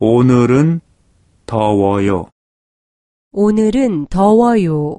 오늘은 더워요. 오늘은 더워요.